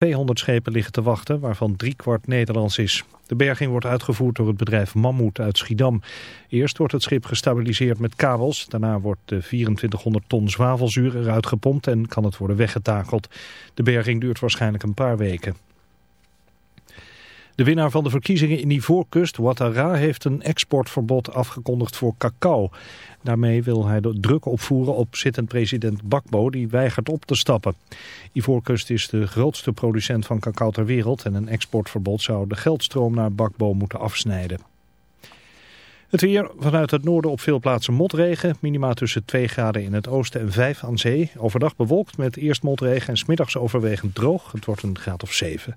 200 schepen liggen te wachten, waarvan driekwart Nederlands is. De berging wordt uitgevoerd door het bedrijf Mammoet uit Schiedam. Eerst wordt het schip gestabiliseerd met kabels. Daarna wordt de 2400 ton zwavelzuur eruit gepompt en kan het worden weggetakeld. De berging duurt waarschijnlijk een paar weken. De winnaar van de verkiezingen in Ivoorkust, Ouattara, heeft een exportverbod afgekondigd voor cacao. Daarmee wil hij druk opvoeren op zittend president Bakbo, die weigert op te stappen. Ivoorkust is de grootste producent van cacao ter wereld en een exportverbod zou de geldstroom naar Bakbo moeten afsnijden. Het weer vanuit het noorden op veel plaatsen motregen. Minima tussen 2 graden in het oosten en 5 aan zee. Overdag bewolkt met eerst motregen en smiddags overwegend droog. Het wordt een graad of 7.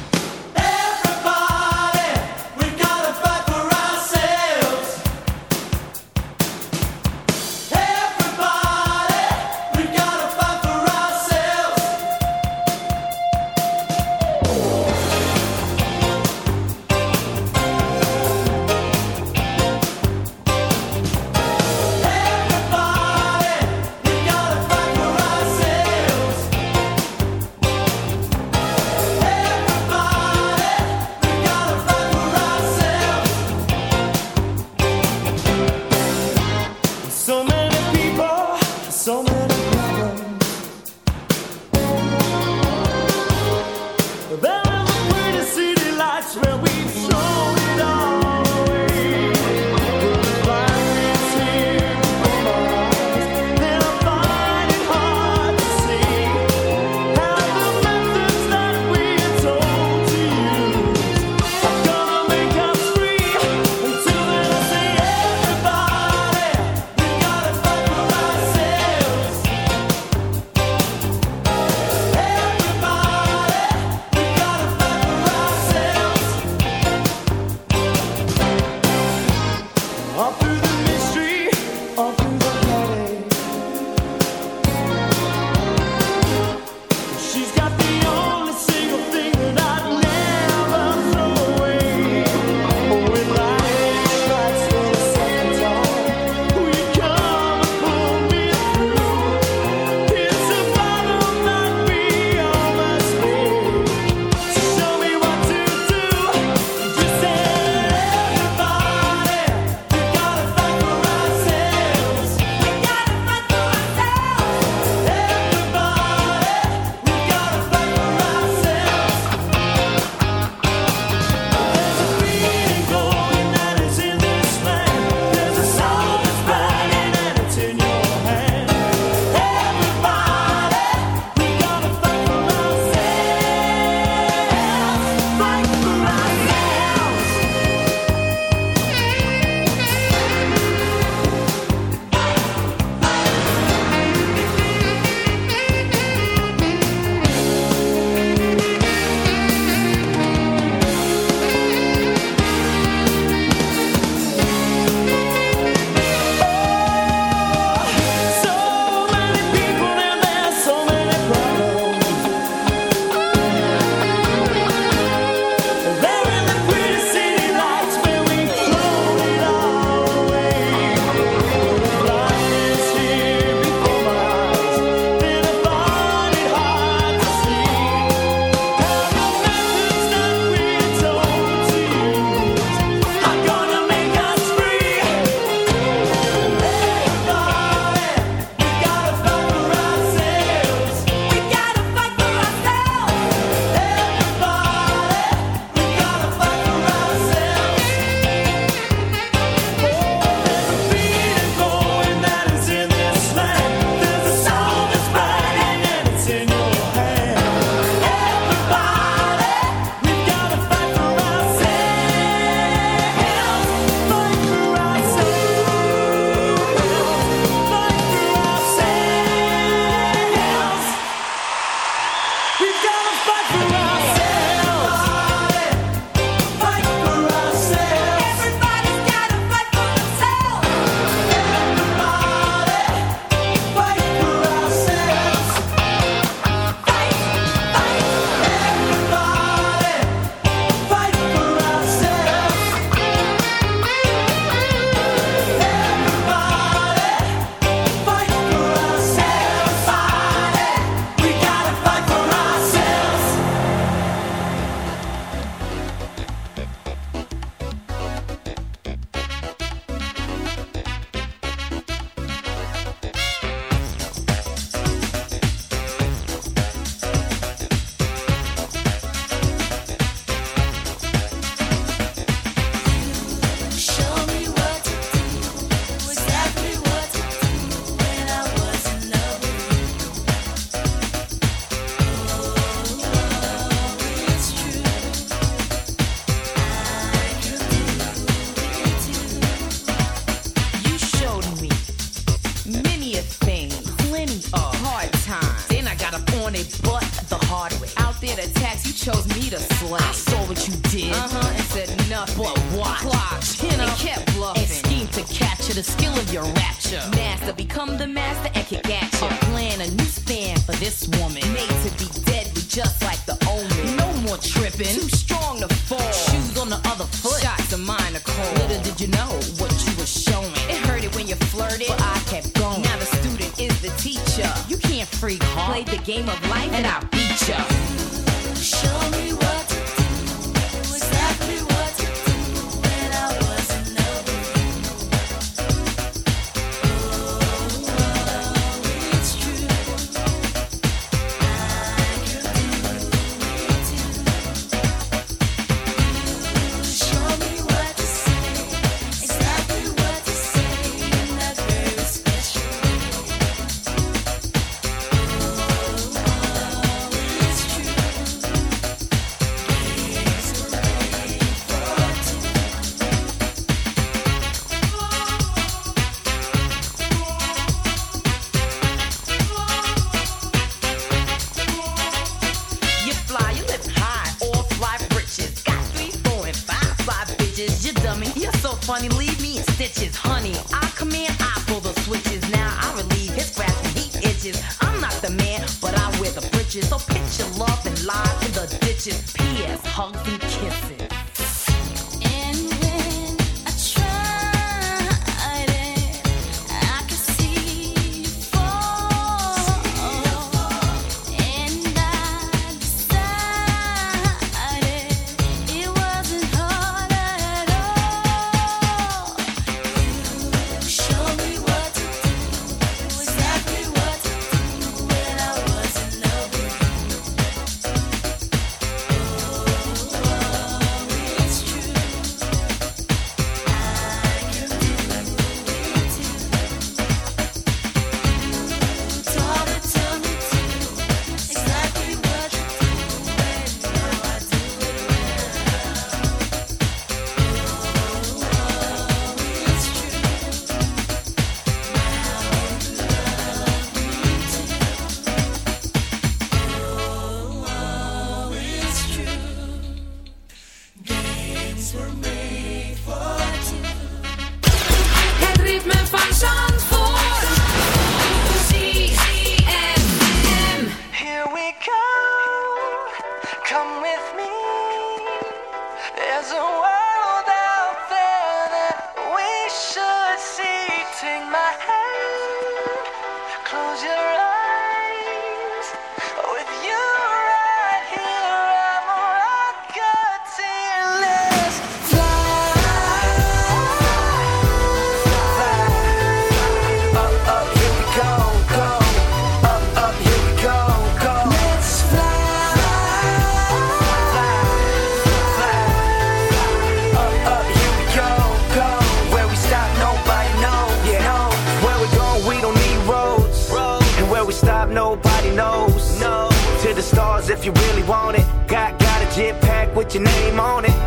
stop, nobody knows. No. To the stars if you really want it. Got, got a jet pack with your name on it.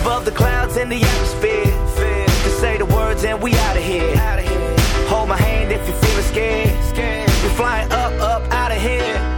Above the clouds in the atmosphere. Fear. To say the words and we out of here. Out of here. Hold my hand if you're feeling scared. scared. We're flying up, up, out of here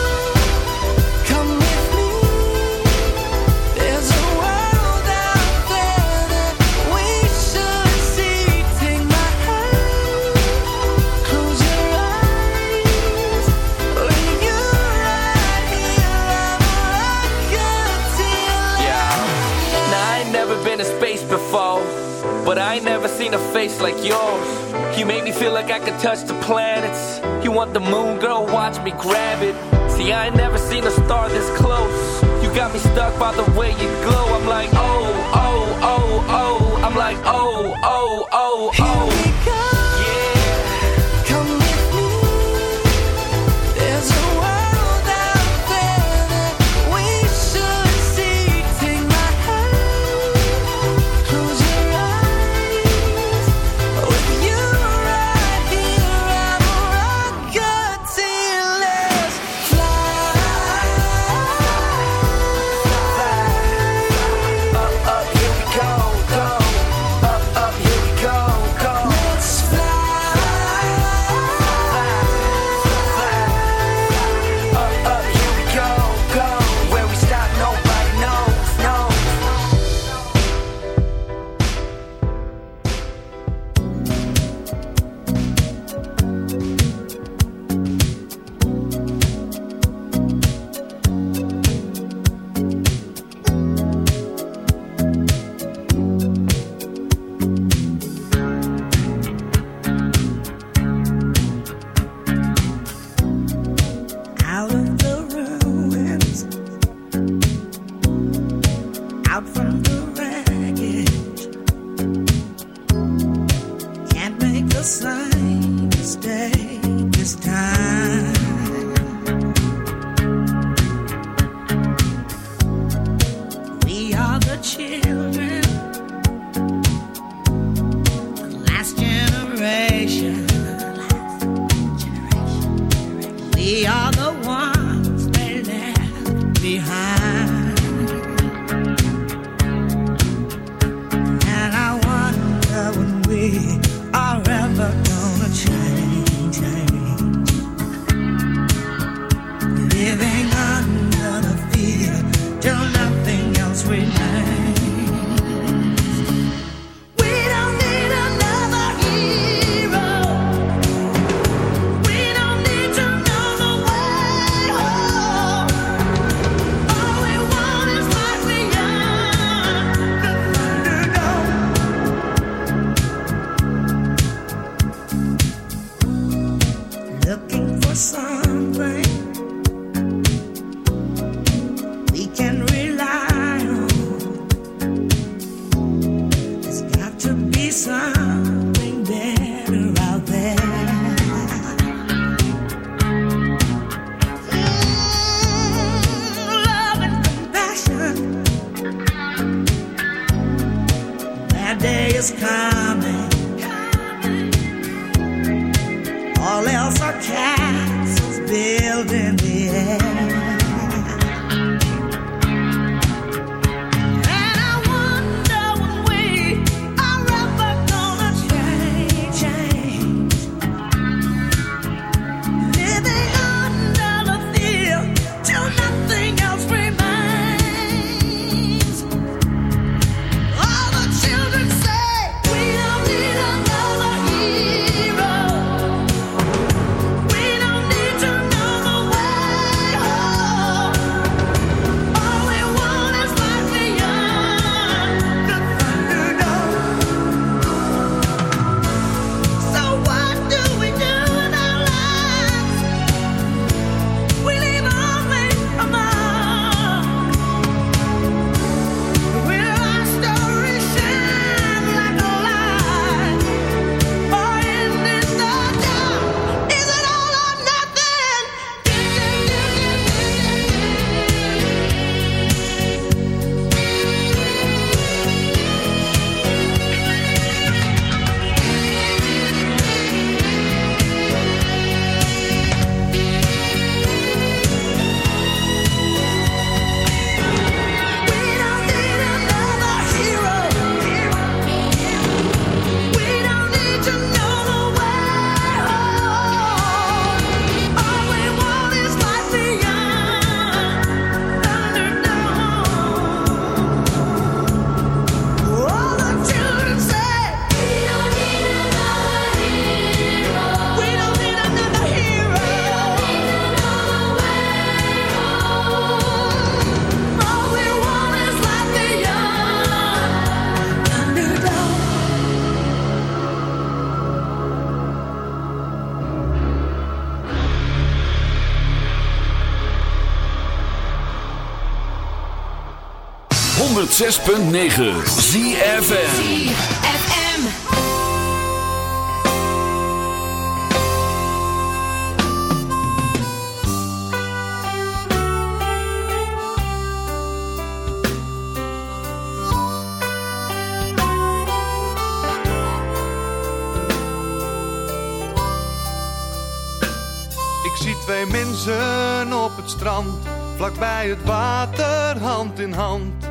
But I ain't never seen a face like yours. You make me feel like I could touch the planets. You want the moon, girl? Watch me grab it. See, I ain't never seen a star this close. You got me stuck by the way you glow. 106.9 ZFM. Ik zie twee mensen op het strand, vlakbij het water, hand in hand.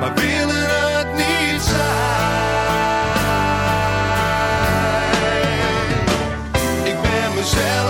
maar willen het niet zijn. Ik ben mezelf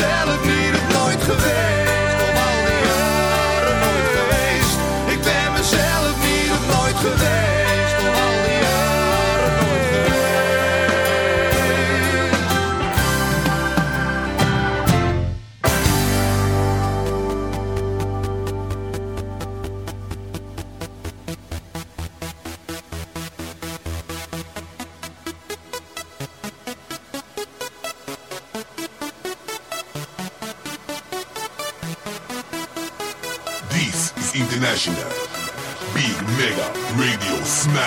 Mezelf niet of nooit geweest. Of al die jaren nooit geweest. Ik ben mezelf niet of nooit geweest.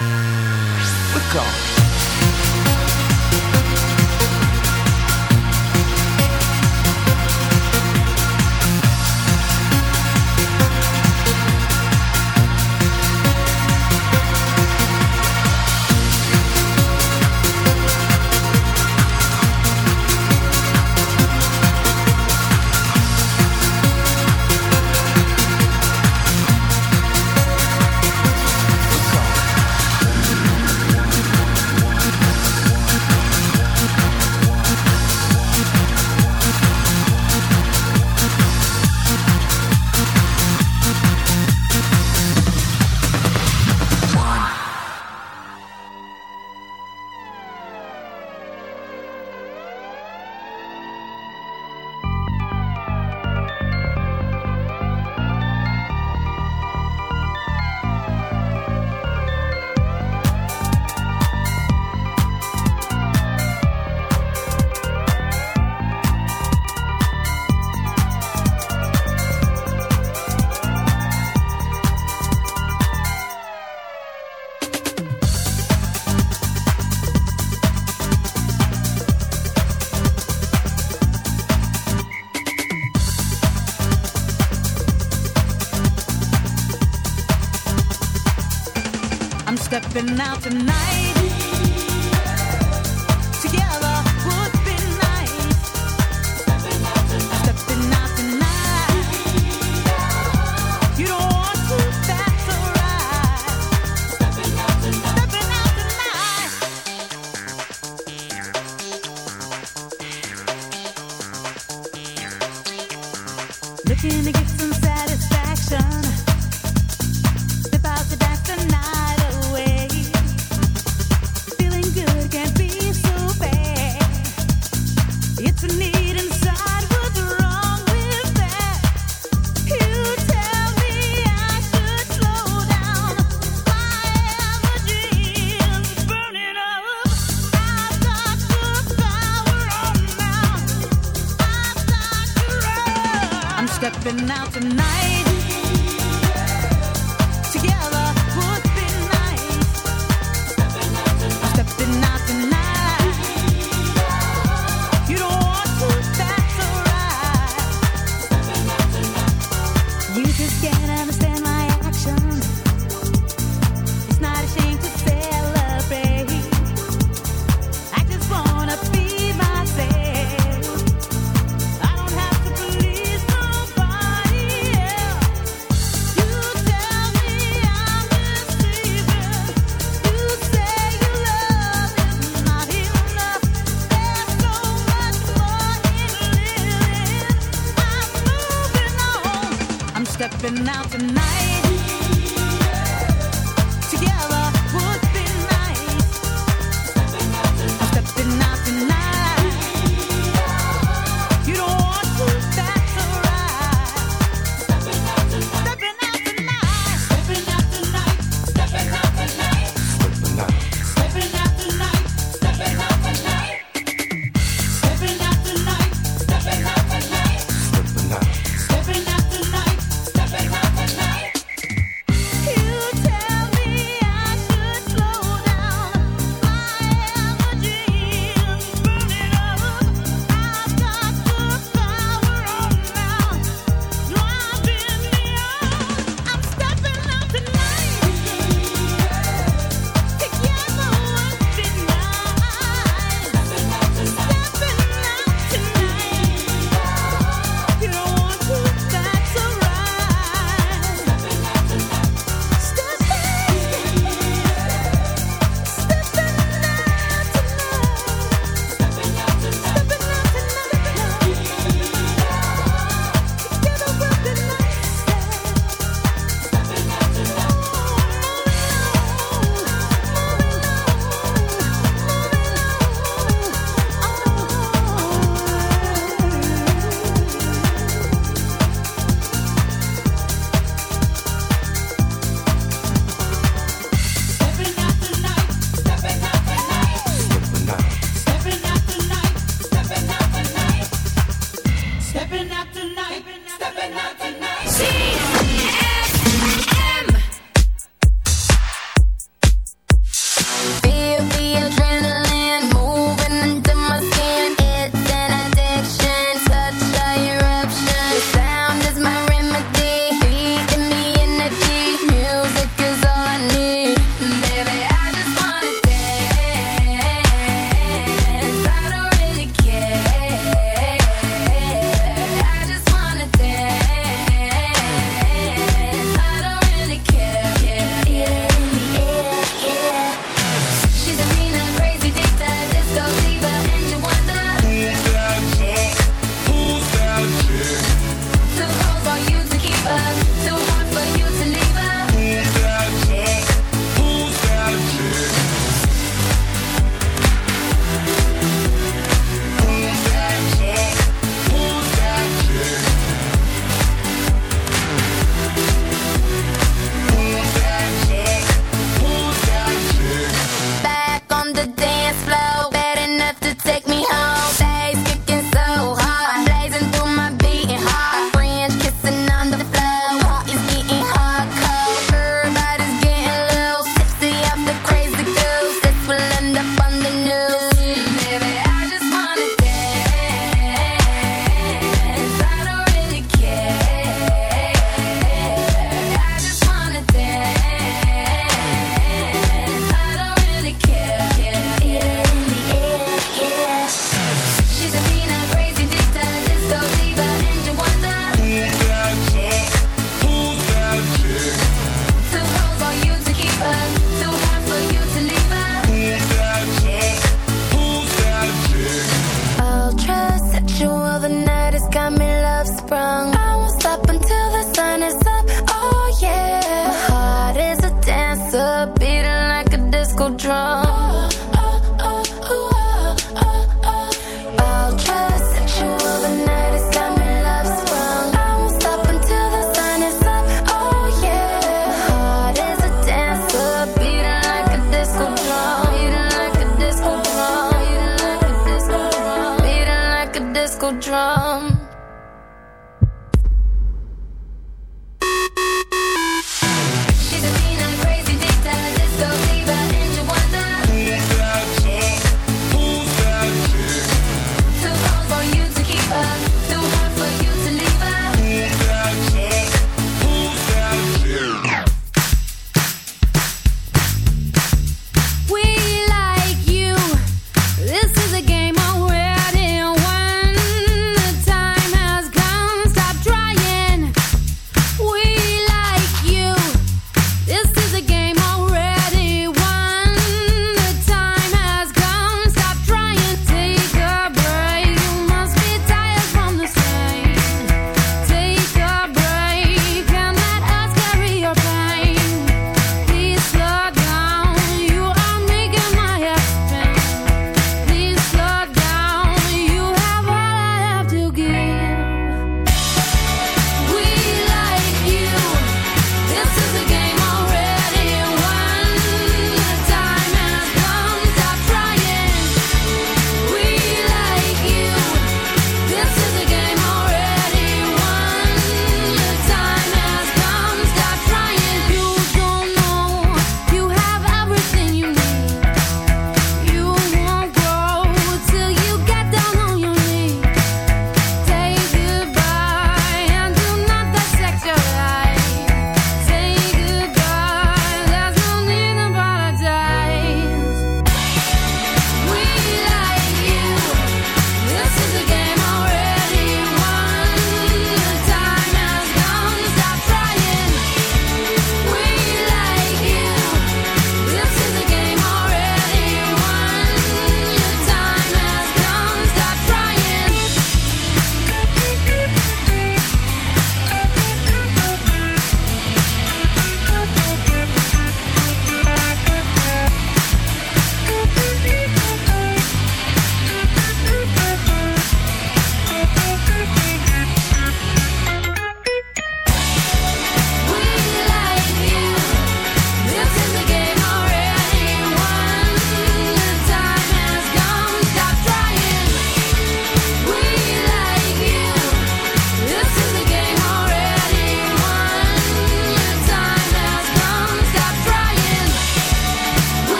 We're gone. Looking to get some satisfaction. Step out to dance tonight.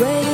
where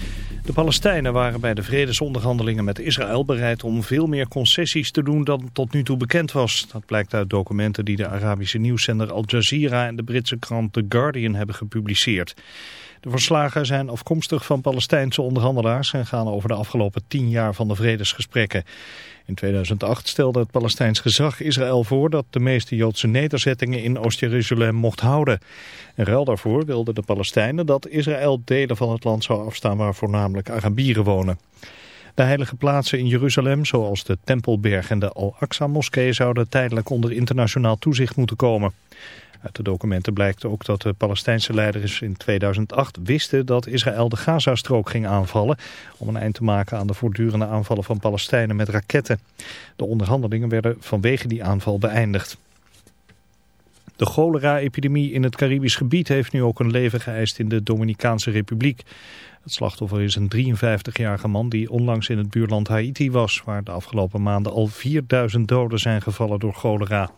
De Palestijnen waren bij de vredesonderhandelingen met Israël bereid om veel meer concessies te doen dan tot nu toe bekend was. Dat blijkt uit documenten die de Arabische nieuwszender Al Jazeera en de Britse krant The Guardian hebben gepubliceerd. De verslagen zijn afkomstig van Palestijnse onderhandelaars en gaan over de afgelopen tien jaar van de vredesgesprekken. In 2008 stelde het Palestijns gezag Israël voor dat de meeste Joodse nederzettingen in Oost-Jeruzalem mocht houden. In ruil daarvoor wilden de Palestijnen dat Israël delen van het land zou afstaan waar voornamelijk Arabieren wonen. De heilige plaatsen in Jeruzalem, zoals de Tempelberg en de Al-Aqsa-moskee, zouden tijdelijk onder internationaal toezicht moeten komen. Uit de documenten blijkt ook dat de Palestijnse leiders in 2008 wisten dat Israël de Gazastrook ging aanvallen om een eind te maken aan de voortdurende aanvallen van Palestijnen met raketten. De onderhandelingen werden vanwege die aanval beëindigd. De cholera-epidemie in het Caribisch gebied heeft nu ook een leven geëist in de Dominicaanse Republiek. Het slachtoffer is een 53-jarige man die onlangs in het buurland Haiti was, waar de afgelopen maanden al 4000 doden zijn gevallen door cholera.